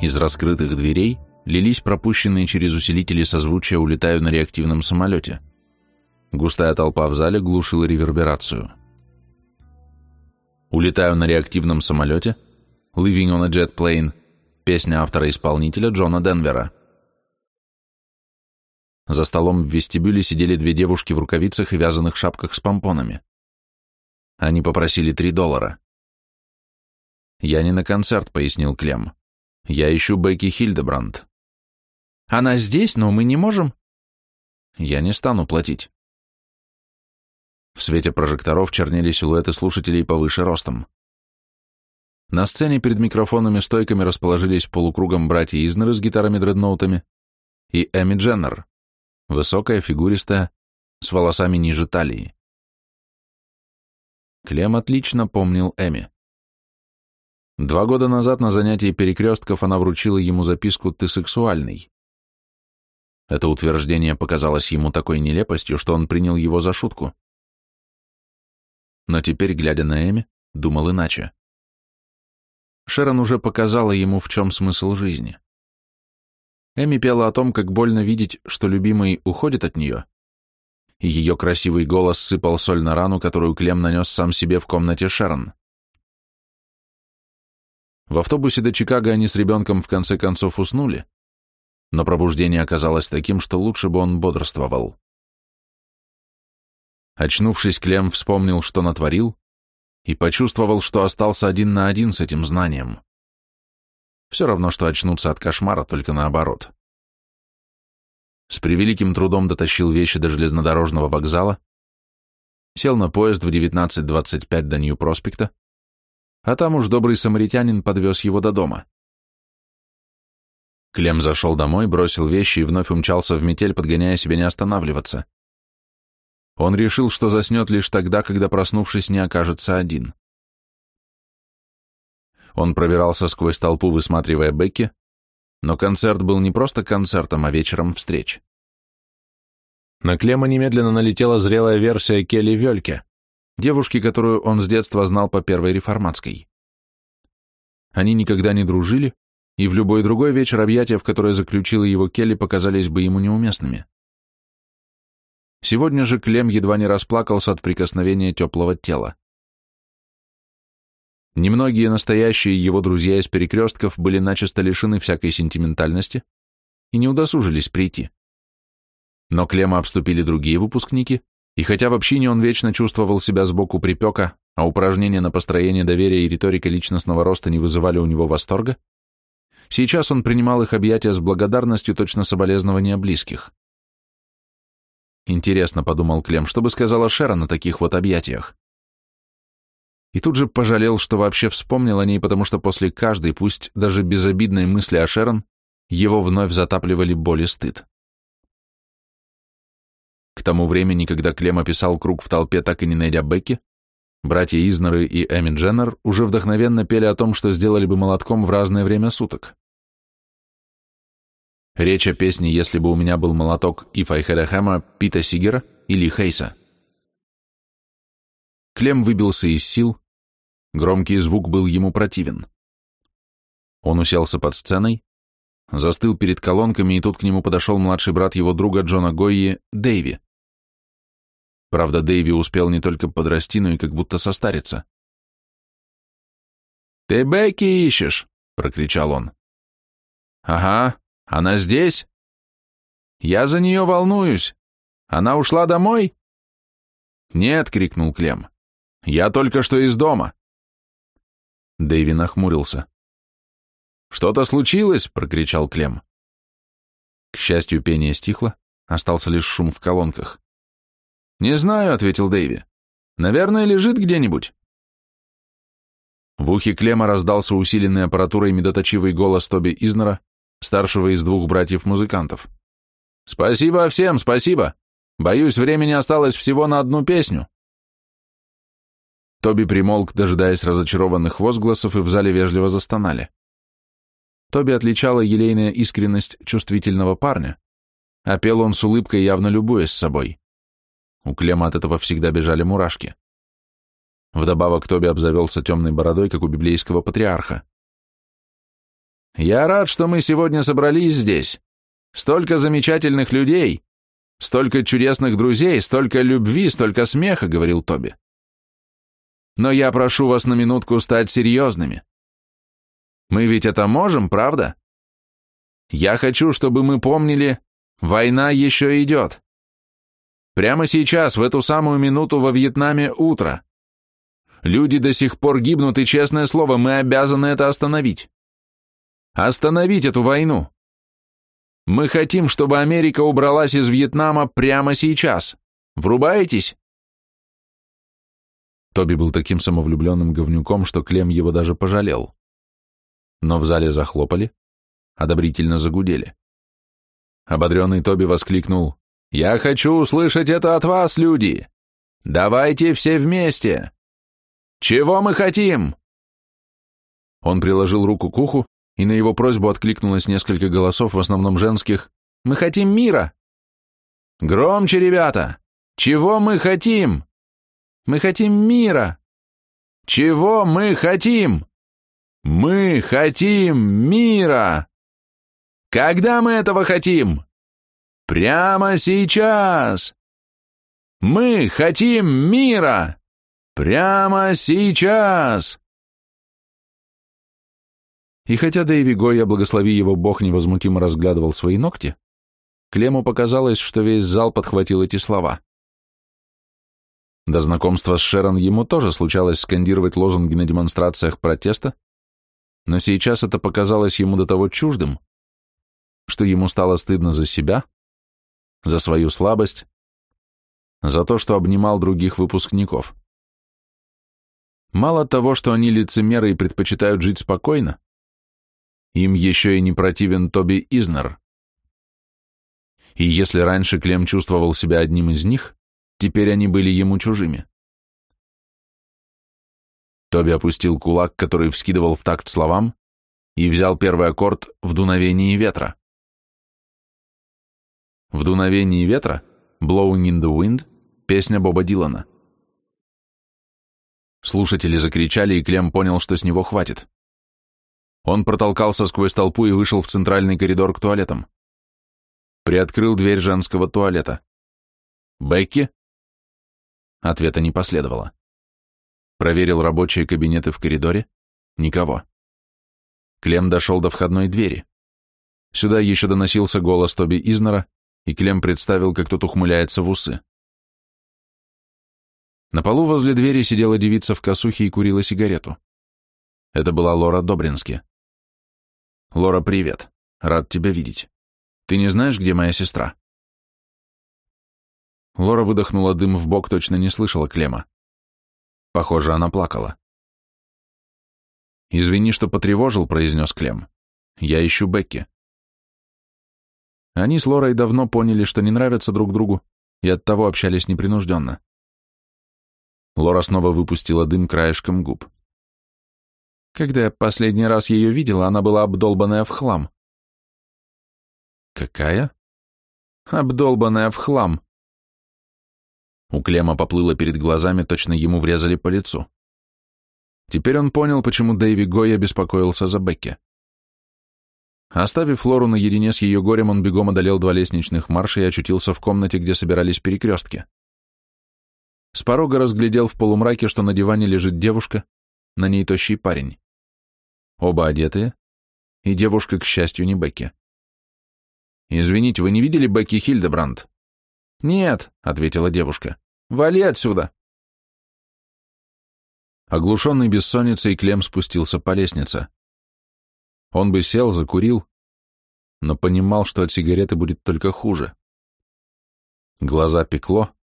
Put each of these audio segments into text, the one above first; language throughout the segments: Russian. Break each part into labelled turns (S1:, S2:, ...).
S1: Из раскрытых дверей лились пропущенные через усилители созвучия «Улетаю на реактивном самолете». Густая толпа в зале глушила реверберацию. «Улетаю на реактивном самолете» «Living on a Jet Plane» песня автора-исполнителя Джона Денвера. За столом в вестибюле сидели две девушки в рукавицах и вязаных шапках с помпонами. Они попросили три доллара. «Я не на концерт», — пояснил Клем. Я ищу Бекки Хильдебранд. А Она здесь, но мы не можем. Я не стану платить. В свете прожекторов чернели силуэты слушателей повыше ростом. На сцене перед микрофонными стойками расположились полукругом братья Изнеры с гитарами-дредноутами и Эми Дженнер, высокая, фигуристая, с волосами ниже талии. Клем отлично помнил Эми. Два года назад на занятии перекрестков она вручила ему записку «Ты сексуальный». Это утверждение показалось ему такой нелепостью, что он принял его за шутку. Но теперь, глядя на Эми, думал иначе. Шерон уже показала ему, в чем смысл жизни. Эми пела о том, как больно видеть, что любимый уходит от нее. Ее красивый голос сыпал соль на рану, которую Клем нанес сам себе в комнате Шерон. В автобусе до Чикаго они с ребенком в конце концов уснули, но пробуждение оказалось таким, что лучше бы он бодрствовал. Очнувшись, Клем вспомнил, что натворил, и почувствовал, что остался один на один с этим знанием. Все равно, что очнуться от кошмара, только наоборот. С превеликим трудом дотащил вещи до железнодорожного вокзала, сел на поезд в 19.25 до Нью-Проспекта, а там уж добрый самаритянин подвез его до дома. Клем зашел домой, бросил вещи и вновь умчался в метель, подгоняя себя не останавливаться. Он решил, что заснет лишь тогда, когда, проснувшись, не окажется один. Он пробирался сквозь толпу, высматривая Бекки, но концерт был не просто концертом, а вечером встреч. На Клема немедленно налетела зрелая версия Келли Вельке девушки, которую он с детства знал по первой реформатской. Они никогда не дружили, и в любой другой вечер объятия, в которое заключила его Келли, показались бы ему неуместными. Сегодня же Клем едва не расплакался от прикосновения теплого тела. Немногие настоящие его друзья из перекрестков были начисто лишены всякой сентиментальности и не удосужились прийти. Но Клема обступили другие выпускники, и хотя в общине он вечно чувствовал себя сбоку припека, а упражнения на построение доверия и риторика личностного роста не вызывали у него восторга, сейчас он принимал их объятия с благодарностью точно соболезнования близких. Интересно, подумал Клем, что бы сказала Шера на таких вот объятиях? И тут же пожалел, что вообще вспомнил о ней, потому что после каждой, пусть даже безобидной мысли о Шерон, его вновь затапливали боль и стыд. К тому времени, когда Клем описал круг в толпе, так и не найдя Бекки, братья Изнеры и Эмин Дженнер уже вдохновенно пели о том, что сделали бы молотком в разное время суток. Речь о песне «Если бы у меня был молоток» и Файхедахэма, Пита Сигера или Хейса. Клем выбился из сил, громкий звук был ему противен. Он уселся под сценой, застыл перед колонками, и тут к нему подошел младший брат его друга Джона Гойи, Дэйви. Правда, Дэйви успел не только подрасти, но и как будто состариться. «Ты Бекки ищешь!» — прокричал он. «Ага, она здесь?» «Я за нее волнуюсь! Она ушла домой?» «Нет!» — крикнул Клем. «Я только что из дома!» Дэйви нахмурился. «Что-то случилось?» — прокричал Клем. К счастью, пение стихло, остался лишь шум в колонках. «Не знаю», — ответил Дэйви. «Наверное, лежит где-нибудь». В ухе Клема раздался усиленный аппаратурой медоточивый голос Тоби Изнера, старшего из двух братьев-музыкантов. «Спасибо всем, спасибо! Боюсь, времени осталось всего на одну песню!» Тоби примолк, дожидаясь разочарованных возгласов, и в зале вежливо застонали. Тоби отличала елейная искренность чувствительного парня, а пел он с улыбкой, явно любуясь собой. У Клема от этого всегда бежали мурашки. Вдобавок Тоби обзавелся темной бородой, как у библейского патриарха. «Я рад, что мы сегодня собрались здесь. Столько замечательных людей, столько чудесных друзей, столько любви, столько смеха», — говорил Тоби. «Но я прошу вас на минутку стать серьезными. Мы ведь это можем, правда? Я хочу, чтобы мы помнили, война еще идет. Прямо сейчас, в эту самую минуту во Вьетнаме утро. Люди до сих пор гибнут, и, честное слово, мы обязаны это остановить. Остановить эту войну. Мы хотим, чтобы Америка убралась из Вьетнама прямо сейчас. Врубаетесь? Тоби был таким самовлюбленным говнюком, что Клем его даже пожалел. Но в зале захлопали, одобрительно загудели. Ободренный Тоби воскликнул я хочу услышать это от вас, люди. Давайте все вместе. Чего мы хотим? Он приложил руку к уху, и на его просьбу откликнулось несколько голосов, в основном женских. Мы хотим мира. Громче, ребята. Чего мы хотим? Мы хотим мира. Чего мы хотим? Мы хотим мира. Когда мы этого хотим? Прямо сейчас! Мы хотим мира! Прямо сейчас!» И хотя Дэйви Гойя, благослови его бог, невозмутимо разглядывал свои ногти, Клему показалось, что весь зал подхватил эти слова. До знакомства с Шерон ему тоже случалось скандировать лозунги на демонстрациях протеста, но сейчас это показалось ему до того чуждым, что ему стало стыдно за себя, за свою слабость? За то, что обнимал других выпускников? Мало того, что они лицемеры и предпочитают жить спокойно, им еще и не противен Тоби Изнер. И если раньше Клем чувствовал себя одним из них, теперь они были ему чужими. Тоби опустил кулак, который вскидывал в такт словам, и взял первый аккорд в дуновении ветра. В дуновении ветра «Blowing in the Wind» песня Боба Дилана. Слушатели закричали, и Клем понял, что с него хватит. Он протолкался сквозь толпу и вышел в центральный коридор к туалетам. Приоткрыл дверь женского туалета. «Бекки?» Ответа не последовало. Проверил рабочие кабинеты в коридоре. Никого. Клем дошел до входной двери. Сюда еще доносился голос Тоби Изнера, и Клем представил, как тот ухмыляется в усы. На полу возле двери сидела девица в косухе и курила сигарету. Это была Лора Добрински. «Лора, привет. Рад тебя видеть. Ты не знаешь, где моя сестра?» Лора выдохнула дым в бок, точно не слышала Клема. Похоже, она плакала. «Извини, что потревожил», — произнес Клем. «Я ищу Бекки». Они с Лорой давно поняли, что не нравятся друг другу, и оттого общались непринужденно. Лора снова выпустила дым краешком губ. Когда я последний раз ее видела, она была обдолбанная в хлам. Какая? Обдолбанная в хлам. У Клема поплыло перед глазами, точно ему врезали по лицу. Теперь он понял, почему Дэйви Гой беспокоился за Бекки. Оставив Флору наедине с ее горем, он бегом одолел два лестничных марша и очутился в комнате, где собирались перекрестки. С порога разглядел в полумраке, что на диване лежит девушка, на ней тощий парень. Оба одетые, и девушка, к счастью, не Бекки. «Извините, вы не видели Бекки Хильдебранд?» «Нет», — ответила девушка. «Вали отсюда!» Оглушенный бессонницей, Клем спустился по лестнице. Он бы сел, закурил, но понимал, что от сигареты будет только хуже. Глаза пекло,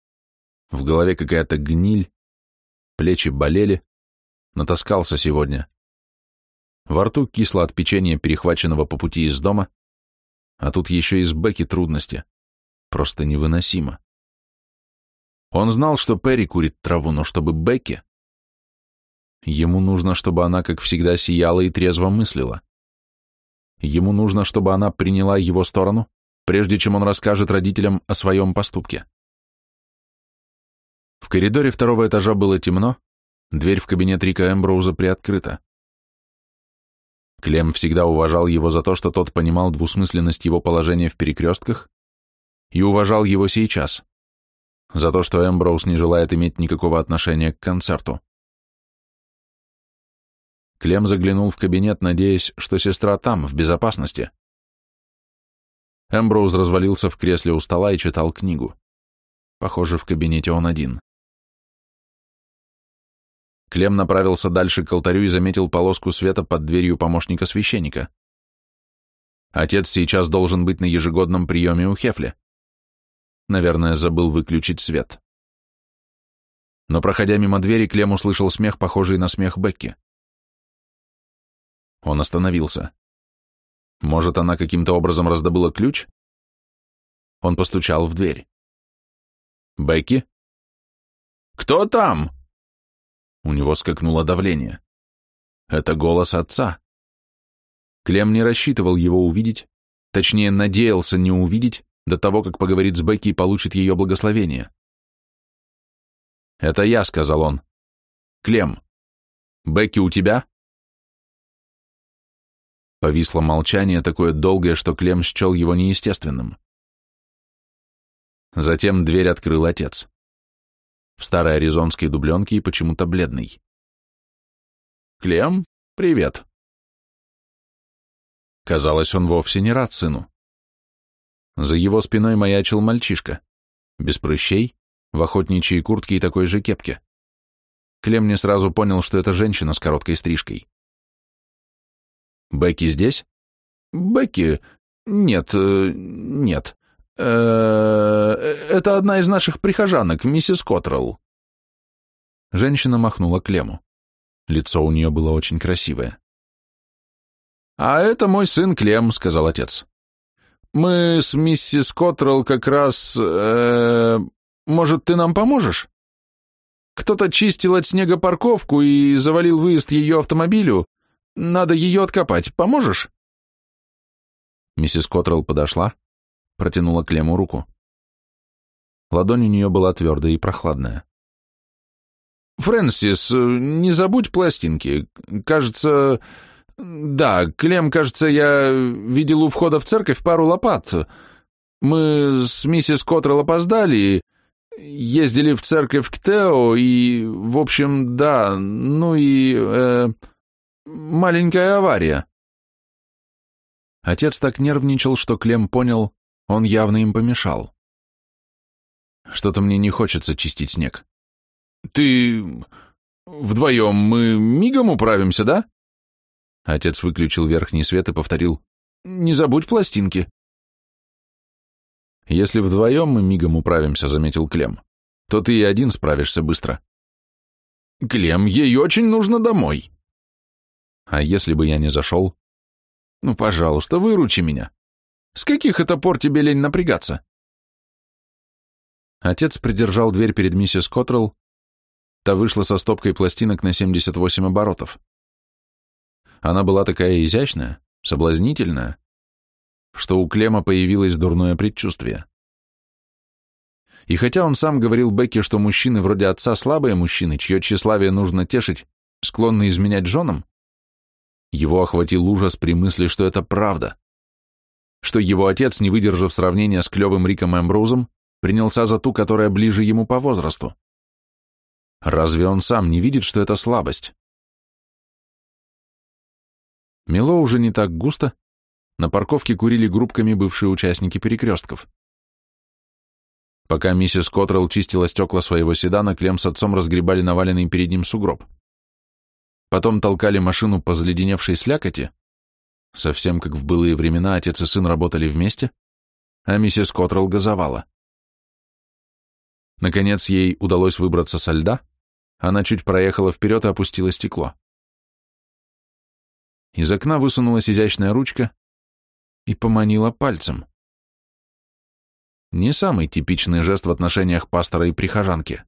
S1: в голове какая-то гниль, плечи болели, натаскался сегодня. Во рту кисло от печенья, перехваченного по пути из дома, а тут еще и с Бекки трудности. Просто невыносимо. Он знал, что Перри курит траву, но чтобы Бекки... Ему нужно, чтобы она, как всегда, сияла и трезво мыслила. Ему нужно, чтобы она приняла его сторону, прежде чем он расскажет родителям о своем поступке. В коридоре второго этажа было темно, дверь в кабинет Рика Эмброуза приоткрыта. Клем всегда уважал его за то, что тот понимал двусмысленность его положения в перекрестках и уважал его сейчас, за то, что Эмброуз не желает иметь никакого отношения к концерту. Клем заглянул в кабинет, надеясь, что сестра там, в безопасности. Эмброуз развалился в кресле у стола и читал книгу. Похоже, в кабинете он один. Клем направился дальше к алтарю и заметил полоску света под дверью помощника священника. Отец сейчас должен быть на ежегодном приеме у Хефля. Наверное, забыл выключить свет. Но, проходя мимо двери, Клем услышал смех, похожий на смех Бекки. Он остановился. Может, она каким-то образом раздобыла ключ? Он постучал в дверь. «Бекки?» «Кто там?» У него скакнуло давление. Это голос отца. Клем не рассчитывал его увидеть, точнее, надеялся не увидеть до того, как поговорит с Бекки и получит ее благословение. «Это я», — сказал он. «Клем, Бекки у тебя?» Повисло молчание, такое долгое, что Клем счел его неестественным. Затем дверь открыл отец. В старой аризонской дубленке и почему-то бледный. «Клем, привет!» Казалось, он вовсе не рад сыну. За его спиной маячил мальчишка, без прыщей, в охотничьей куртке и такой же кепке. Клем не сразу понял, что это женщина с короткой стрижкой. Бекки здесь? Бекки? Нет, нет. Это одна из наших прихожанок, миссис Коттрелл. Женщина махнула Клему. Лицо у нее было очень красивое. «А это мой сын Клем», — сказал отец. «Мы с миссис Коттрелл как раз... Э, может, ты нам поможешь? Кто-то чистил от снега парковку и завалил выезд ее автомобилю, надо ее откопать. Поможешь?» Миссис Коттрелл подошла, протянула Клему руку. Ладонь у нее была твердая и прохладная. «Фрэнсис, не забудь пластинки. Кажется... Да, Клем, кажется, я видел у входа в церковь пару лопат. Мы с миссис Коттрелл опоздали, ездили в церковь к Тео и... В общем, да, ну и... Э маленькая авария». Отец так нервничал, что Клем понял, он явно им помешал. «Что-то мне не хочется чистить снег». «Ты... вдвоем мы мигом управимся, да?» Отец выключил верхний свет и повторил. «Не забудь пластинки». «Если вдвоем мы мигом управимся», — заметил Клем, — «то ты и один справишься быстро». «Клем, ей очень нужно домой». А если бы я не зашел? Ну, пожалуйста, выручи меня. С каких это пор тебе лень напрягаться? Отец придержал дверь перед миссис Коттрелл. Та вышла со стопкой пластинок на 78 оборотов. Она была такая изящная, соблазнительная, что у Клема появилось дурное предчувствие. И хотя он сам говорил Бекке, что мужчины вроде отца слабые мужчины, чье тщеславие нужно тешить, склонны изменять женам, его охватил ужас при мысли, что это правда. Что его отец, не выдержав сравнения с клевым Риком Эмброузом, принялся за ту, которая ближе ему по возрасту. Разве он сам не видит, что это слабость? Мело уже не так густо, на парковке курили группками бывшие участники перекрестков. Пока миссис Котрелл чистила стекла своего седана, Клем с отцом разгребали наваленный перед ним сугроб. Потом толкали машину по заледеневшей слякоти. Совсем как в былые времена отец и сын работали вместе, а миссис Котрелл газовала. Наконец ей удалось выбраться со льда, она чуть проехала вперед и опустила стекло. Из окна высунулась изящная ручка и поманила пальцем. Не самый типичный жест в отношениях пастора и прихожанки.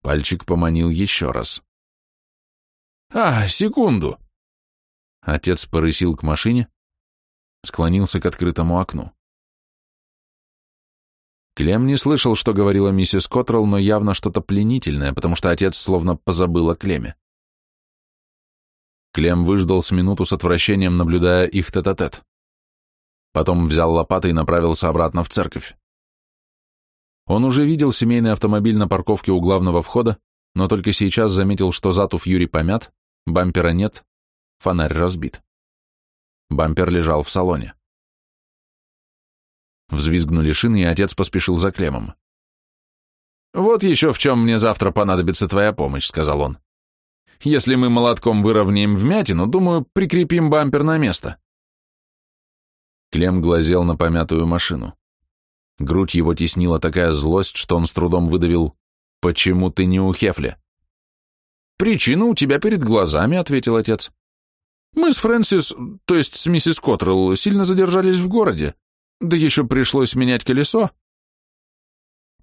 S1: Пальчик поманил еще раз. А, секунду!» Отец порысил к машине, склонился к открытому окну. Клем не слышал, что говорила миссис Котрелл, но явно что-то пленительное, потому что отец словно позабыл о Клеме. Клем выждал с минуту с отвращением, наблюдая их тет-а-тет. -тет. Потом взял лопаты и направился обратно в церковь. Он уже видел семейный автомобиль на парковке у главного входа, но только сейчас заметил, что Затув Юрий помят, Бампера нет, фонарь разбит. Бампер лежал в салоне. Взвизгнули шины, и отец поспешил за Клемом. «Вот еще в чем мне завтра понадобится твоя помощь», — сказал он. «Если мы молотком выровняем вмятину, думаю, прикрепим бампер на место». Клем глазел на помятую машину. Грудь его теснила такая злость, что он с трудом выдавил «Почему ты не у Хефля?» «Причина у тебя перед глазами», — ответил отец. «Мы с Фрэнсис, то есть с миссис Коттрелл, сильно задержались в городе. Да еще пришлось менять колесо».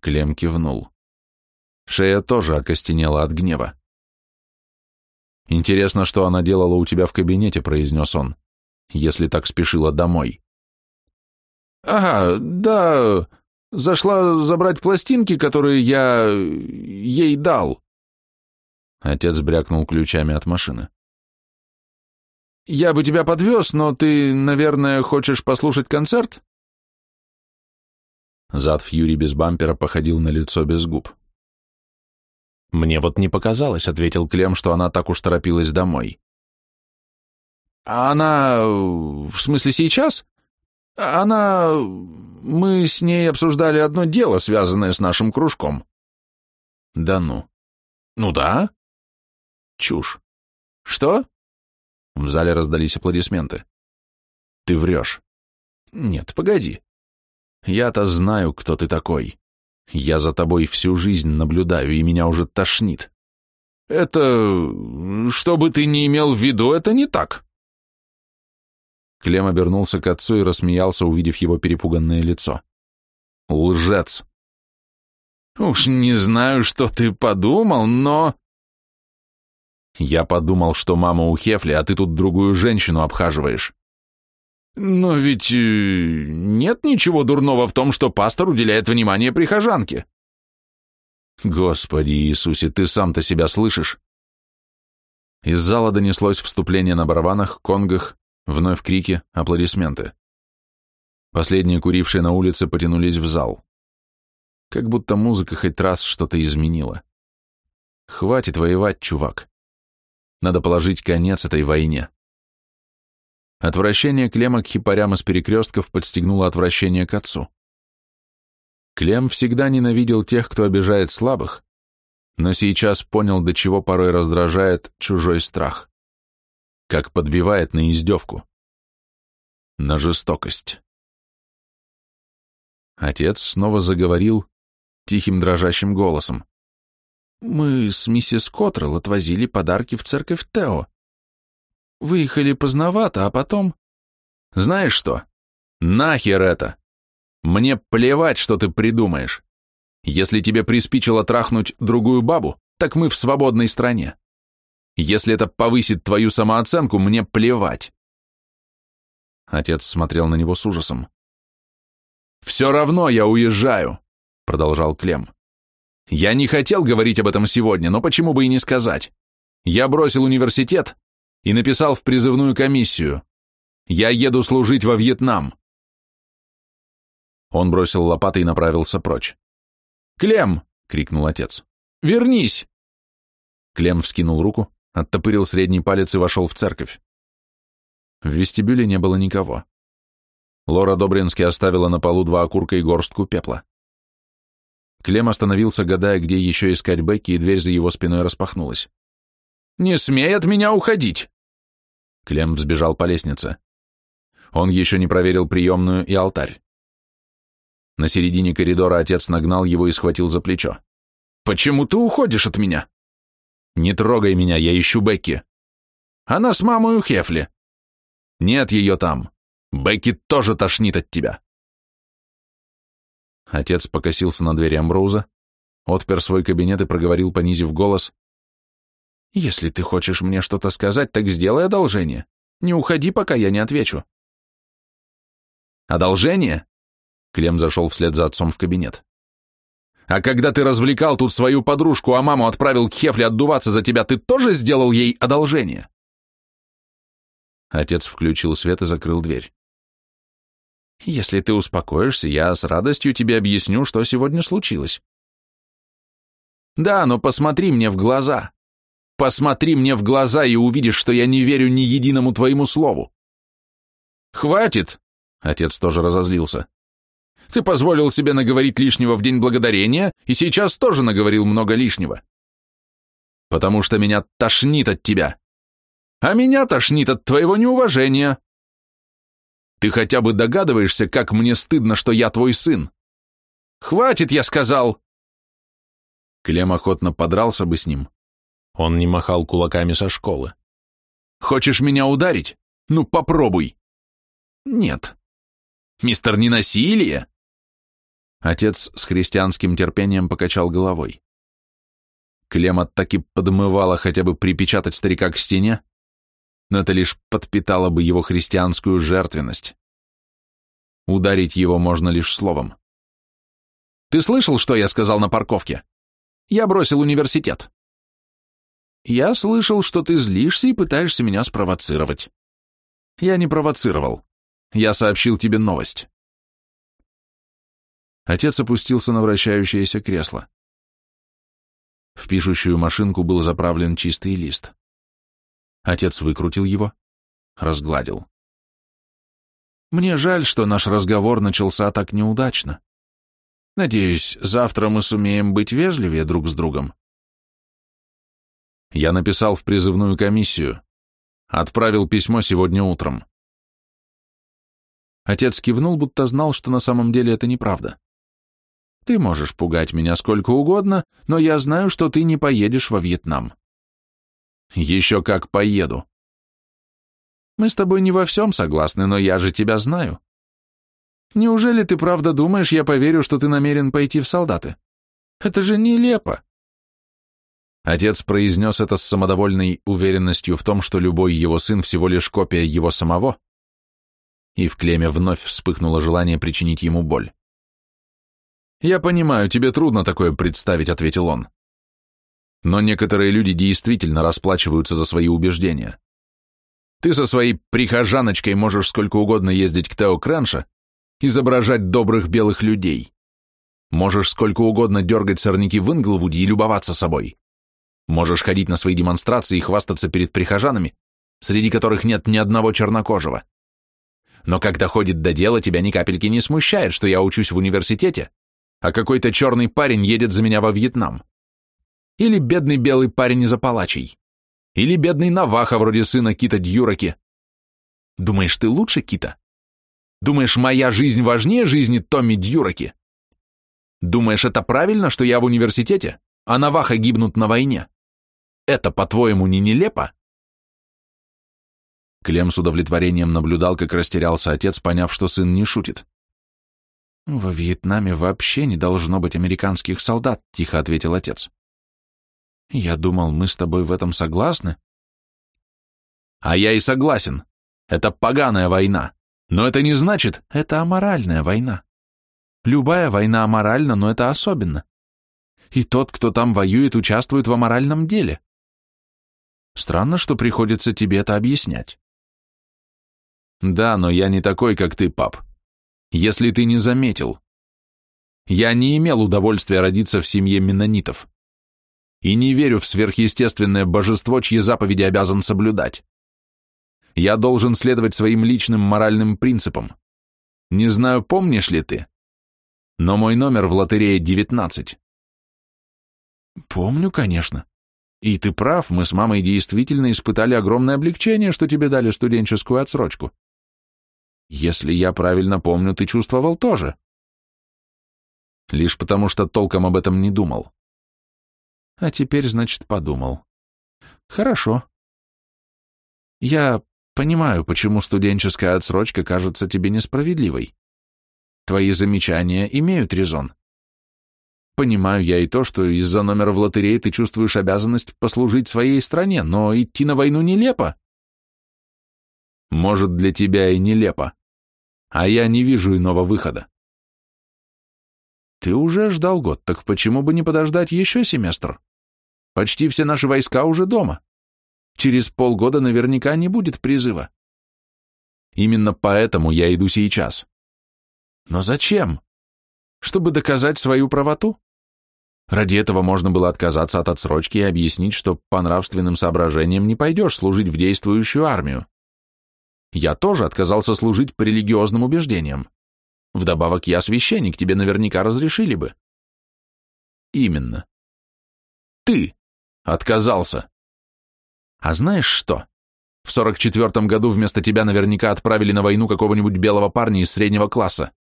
S1: Клем кивнул. Шея тоже окостенела от гнева. «Интересно, что она делала у тебя в кабинете», — произнес он, «если так спешила домой». «Ага, да, зашла забрать пластинки, которые я ей дал», Отец брякнул ключами от машины. «Я бы тебя подвез, но ты, наверное, хочешь послушать концерт?» Зад Фьюри без бампера походил на лицо без губ. «Мне вот не показалось», — ответил Клем, что она так уж торопилась домой. «А она... в смысле сейчас? Она... мы с ней обсуждали одно дело, связанное с нашим кружком». «Да ну». «Ну да. Чушь. Что? В зале раздались аплодисменты. Ты врешь. Нет, погоди. Я-то знаю, кто ты такой. Я за тобой всю жизнь наблюдаю, и меня уже тошнит. Это... Что бы ты ни имел в виду, это не так. Клем обернулся к отцу и рассмеялся, увидев его перепуганное лицо. Лжец. Уж не знаю, что ты подумал, но... Я подумал, что мама у Хефли, а ты тут другую женщину обхаживаешь. Но ведь э, нет ничего дурного в том, что пастор уделяет внимание прихожанке. Господи Иисусе, ты сам-то себя слышишь? Из зала донеслось вступление на барабанах, конгах, вновь крики, аплодисменты. Последние курившие на улице потянулись в зал. Как будто музыка хоть раз что-то изменила. Хватит воевать, чувак. Надо положить конец этой войне. Отвращение Клема к хипарям из перекрестков подстегнуло отвращение к отцу. Клем всегда ненавидел тех, кто обижает слабых, но сейчас понял, до чего порой раздражает чужой страх. Как подбивает на издевку. На жестокость. Отец снова заговорил тихим дрожащим голосом. Мы с миссис Коттрелл отвозили подарки в церковь Тео. Выехали поздновато, а потом... Знаешь что? Нахер это! Мне плевать, что ты придумаешь. Если тебе приспичило трахнуть другую бабу, так мы в свободной стране. Если это повысит твою самооценку, мне плевать. Отец смотрел на него с ужасом. «Все равно я уезжаю», — продолжал Клем. Я не хотел говорить об этом сегодня, но почему бы и не сказать? Я бросил университет и написал в призывную комиссию. Я еду служить во Вьетнам. Он бросил лопаты и направился прочь. «Клем!» — крикнул отец. «Вернись!» Клем вскинул руку, оттопырил средний палец и вошел в церковь. В вестибюле не было никого. Лора Добрински оставила на полу два окурка и горстку пепла. Клем остановился, гадая, где еще искать Бекки, и дверь за его спиной распахнулась. «Не смей от меня уходить!» Клем взбежал по лестнице. Он еще не проверил приемную и алтарь. На середине коридора отец нагнал его и схватил за плечо. «Почему ты уходишь от меня?» «Не трогай меня, я ищу Бекки». «Она с мамой у Хефли». «Нет ее там. Бекки тоже тошнит от тебя». Отец покосился на дверь Амброуза, отпер свой кабинет и проговорил, понизив голос. «Если ты хочешь мне что-то сказать, так сделай одолжение. Не уходи, пока я не отвечу». «Одолжение?» Клем зашел вслед за отцом в кабинет. «А когда ты развлекал тут свою подружку, а маму отправил к Хефле отдуваться за тебя, ты тоже сделал ей одолжение?» Отец включил свет и закрыл дверь. Если ты успокоишься, я с радостью тебе объясню, что сегодня случилось. Да, но посмотри мне в глаза. Посмотри мне в глаза и увидишь, что я не верю ни единому твоему слову. Хватит! Отец тоже разозлился. Ты позволил себе наговорить лишнего в День Благодарения, и сейчас тоже наговорил много лишнего. Потому что меня тошнит от тебя. А меня тошнит от твоего неуважения, ты хотя бы догадываешься, как мне стыдно, что я твой сын? Хватит, я сказал!» Клем охотно подрался бы с ним. Он не махал кулаками со школы. «Хочешь меня ударить? Ну, попробуй!» «Нет». «Мистер, не насилие?» Отец с христианским терпением покачал головой. Клема таки подмывало хотя бы припечатать старика к стене, но это лишь подпитало бы его христианскую жертвенность. Ударить его можно лишь словом. «Ты слышал, что я сказал на парковке? Я бросил университет». «Я слышал, что ты злишься и пытаешься меня спровоцировать». «Я не провоцировал. Я сообщил тебе новость». Отец опустился на вращающееся кресло. В пишущую машинку был заправлен чистый лист. Отец выкрутил его, разгладил. Мне жаль, что наш разговор начался так неудачно. Надеюсь, завтра мы сумеем быть вежливее друг с другом. Я написал в призывную комиссию. Отправил письмо сегодня утром. Отец кивнул, будто знал, что на самом деле это неправда. Ты можешь пугать меня сколько угодно, но я знаю, что ты не поедешь во Вьетнам. Еще как поеду. Мы с тобой не во всем согласны, но я же тебя знаю. Неужели ты правда думаешь, я поверю, что ты намерен пойти в солдаты? Это же нелепо. Отец произнес это с самодовольной уверенностью в том, что любой его сын всего лишь копия его самого. И в Клеме вновь вспыхнуло желание причинить ему боль. «Я понимаю, тебе трудно такое представить», — ответил он. Но некоторые люди действительно расплачиваются за свои убеждения. Ты со своей прихожаночкой можешь сколько угодно ездить к Тео Крэнша, изображать добрых белых людей. Можешь сколько угодно дергать сорняки в Инглвуде и любоваться собой. Можешь ходить на свои демонстрации и хвастаться перед прихожанами, среди которых нет ни одного чернокожего. Но когда ходит до дела, тебя ни капельки не смущает, что я учусь в университете, а какой-то черный парень едет за меня во Вьетнам. Или бедный белый парень из Апалачей. Или бедный Наваха вроде сына Кита Дьюраки. Думаешь, ты лучше Кита? Думаешь, моя жизнь важнее жизни Томми Дьюраки? Думаешь, это правильно, что я в университете, а Наваха гибнут на войне? Это, по-твоему, не нелепо? Клем с удовлетворением наблюдал, как растерялся отец, поняв, что сын не шутит. «Во Вьетнаме вообще не должно быть американских солдат», — тихо ответил отец. Я думал, мы с тобой в этом согласны. А я и согласен. Это поганая война. Но это не значит, это аморальная война. Любая война аморальна, но это особенно. И тот, кто там воюет, участвует в аморальном деле. Странно, что приходится тебе это объяснять. Да, но я не такой, как ты, пап. Если ты не заметил. Я не имел удовольствия родиться в семье меннонитов и не верю в сверхъестественное божество, чьи заповеди обязан соблюдать. Я должен следовать своим личным моральным принципам. Не знаю, помнишь ли ты, но мой номер в лотерее 19. Помню, конечно. И ты прав, мы с мамой действительно испытали огромное облегчение, что тебе дали студенческую отсрочку. Если я правильно помню, ты чувствовал тоже. Лишь потому, что толком об этом не думал. А теперь, значит, подумал. Хорошо. Я понимаю, почему студенческая отсрочка кажется тебе несправедливой. Твои замечания имеют резон. Понимаю я и то, что из-за номера в лотерее ты чувствуешь обязанность послужить своей стране, но идти на войну нелепо. Может, для тебя и нелепо. А я не вижу иного выхода. Ты уже ждал год, так почему бы не подождать еще семестр? Почти все наши войска уже дома. Через полгода наверняка не будет призыва. Именно поэтому я иду сейчас. Но зачем? Чтобы доказать свою правоту? Ради этого можно было отказаться от отсрочки и объяснить, что по нравственным соображениям не пойдешь служить в действующую армию. Я тоже отказался служить по религиозным убеждениям. Вдобавок я священник, тебе наверняка разрешили бы. Именно. Ты Отказался. А знаешь что? В 44-м году вместо тебя наверняка отправили на войну какого-нибудь белого парня из среднего класса.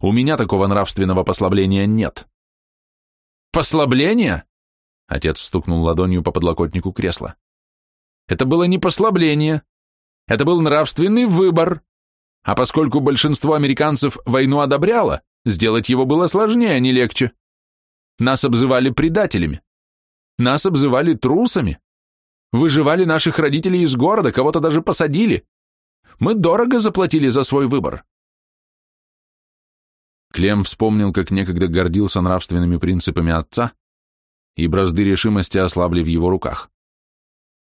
S1: У меня такого нравственного послабления нет. Послабление? Отец стукнул ладонью по подлокотнику кресла. Это было не послабление. Это был нравственный выбор. А поскольку большинство американцев войну одобряло, сделать его было сложнее, а не легче. Нас обзывали предателями. Нас обзывали трусами. Выживали наших родителей из города, кого-то даже посадили. Мы дорого заплатили за свой выбор. Клем вспомнил, как некогда гордился нравственными принципами отца, и бразды решимости ослабли в его руках.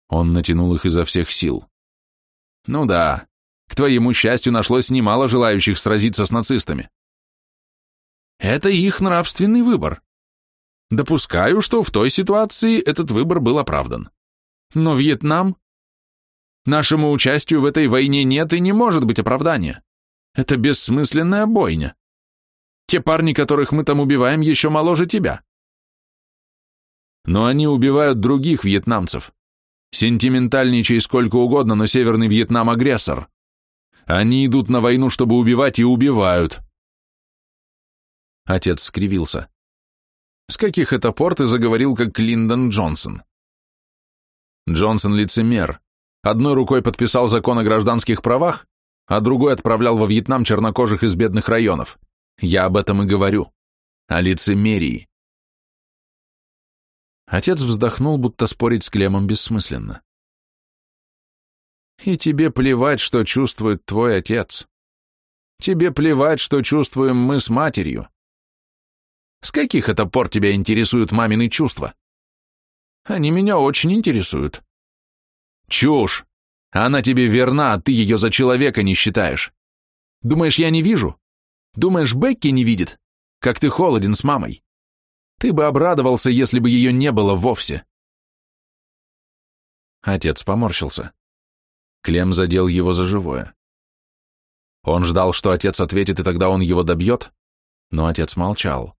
S1: Он натянул их изо всех сил. Ну да, к твоему счастью нашлось немало желающих сразиться с нацистами. Это их нравственный выбор. Допускаю, что в той ситуации этот выбор был оправдан. Но Вьетнам? Нашему участию в этой войне нет и не может быть оправдания. Это бессмысленная бойня. Те парни, которых мы там убиваем, еще моложе тебя. Но они убивают других вьетнамцев. Сентиментальничай сколько угодно, но Северный Вьетнам агрессор. Они идут на войну, чтобы убивать, и убивают. Отец скривился. С каких это пор ты заговорил, как Линдон Джонсон? Джонсон лицемер. Одной рукой подписал закон о гражданских правах, а другой отправлял во Вьетнам чернокожих из бедных районов. Я об этом и говорю. О лицемерии. Отец вздохнул, будто спорить с Клемом бессмысленно. И тебе плевать, что чувствует твой отец. Тебе плевать, что чувствуем мы с матерью. С каких это пор тебя интересуют мамины чувства? Они меня очень интересуют. Чушь! Она тебе верна, а ты ее за человека не считаешь. Думаешь, я не вижу? Думаешь, Бекки не видит? Как ты холоден с мамой. Ты бы обрадовался, если бы ее не было вовсе. Отец поморщился. Клем задел его за живое. Он ждал, что отец ответит, и тогда он его добьет, но отец молчал.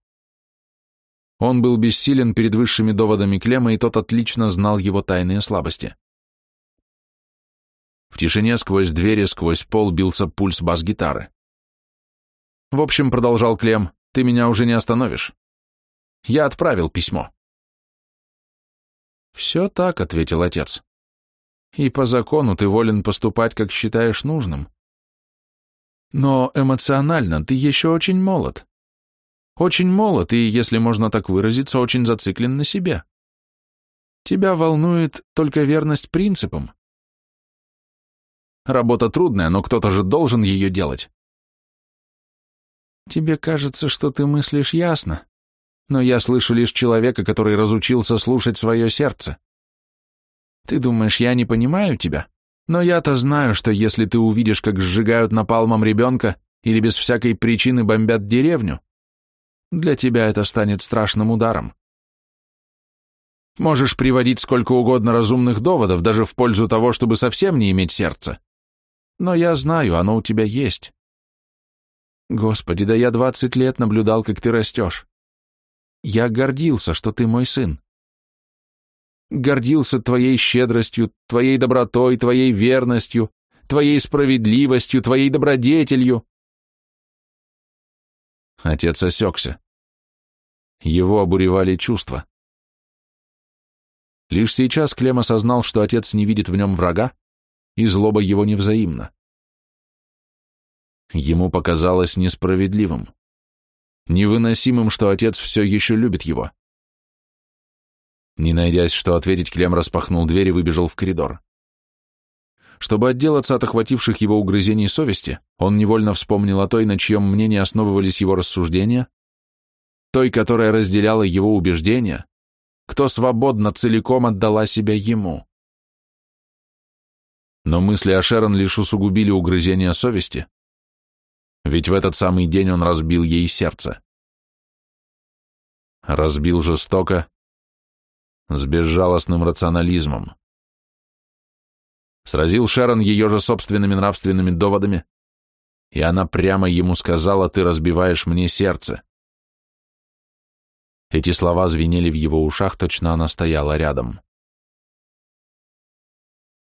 S1: Он был бессилен перед высшими доводами Клема, и тот отлично знал его тайные слабости. В тишине сквозь двери, сквозь пол бился пульс бас-гитары. «В общем», — продолжал Клем, — «ты меня уже не остановишь. Я отправил письмо». «Все так», — ответил отец. «И по закону ты волен поступать, как считаешь нужным. Но эмоционально ты еще очень молод. Очень молод и, если можно так выразиться, очень зациклен на себе. Тебя волнует только верность принципам. Работа трудная, но кто-то же должен ее делать. Тебе кажется, что ты мыслишь ясно, но я слышу лишь человека, который разучился слушать свое сердце. Ты думаешь, я не понимаю тебя? Но я-то знаю, что если ты увидишь, как сжигают напалмом ребенка или без всякой причины бомбят деревню, для тебя это станет страшным ударом. Можешь приводить сколько угодно разумных доводов, даже в пользу того, чтобы совсем не иметь сердца. Но я знаю, оно у тебя есть. Господи, да я двадцать лет наблюдал, как ты растешь. Я гордился, что ты мой сын. Гордился твоей щедростью, твоей добротой, твоей верностью, твоей справедливостью, твоей добродетелью, Отец осекся. Его обуревали чувства. Лишь сейчас Клем осознал, что отец не видит в нем врага, и злоба его невзаимна. Ему показалось несправедливым, невыносимым, что отец все еще любит его. Не найдясь, что ответить, Клем распахнул дверь и выбежал в коридор. Чтобы отделаться от охвативших его угрызений совести, он невольно вспомнил о той, на чьем мнении основывались его рассуждения, той, которая разделяла его убеждения, кто свободно целиком отдала себя ему. Но мысли о Шерон лишь усугубили угрызения совести, ведь в этот самый день он разбил ей сердце. Разбил жестоко, с безжалостным рационализмом. Сразил Шерон ее же собственными нравственными доводами, и она прямо ему сказала, ты разбиваешь мне сердце. Эти слова звенели в его ушах, точно она стояла рядом.